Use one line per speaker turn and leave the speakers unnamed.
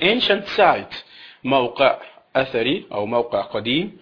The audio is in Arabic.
ancient site. موقع أثري أو موقع قديم.